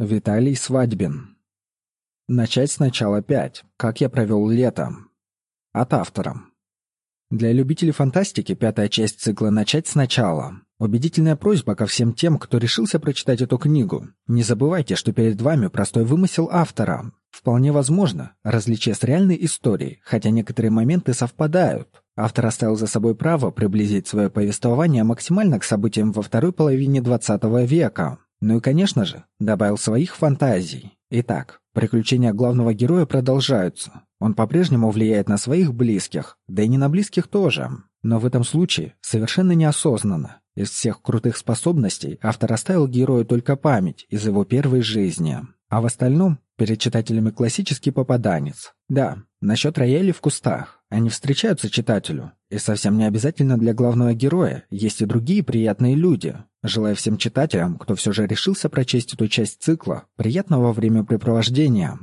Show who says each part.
Speaker 1: Виталий Свадьбин. Начать сначала пять. Как я провел лето. От автора. Для любителей фантастики пятая часть цикла «Начать сначала». Убедительная просьба ко всем тем, кто решился прочитать эту книгу. Не забывайте, что перед вами простой вымысел автора. Вполне возможно, различие с реальной историей, хотя некоторые моменты совпадают. Автор оставил за собой право приблизить свое повествование максимально к событиям во второй половине XX века. Ну и, конечно же, добавил своих фантазий. Итак, приключения главного героя продолжаются. Он по-прежнему влияет на своих близких, да и не на близких тоже. Но в этом случае совершенно неосознанно. Из всех крутых способностей автор оставил герою только память из его первой жизни. А в остальном перед читателями классический попаданец. Да, насчет роялей в кустах. Они встречаются читателю. И совсем не обязательно для главного героя. Есть и другие приятные люди. Желаю всем читателям, кто все же решился прочесть эту часть цикла, приятного времяпрепровождения.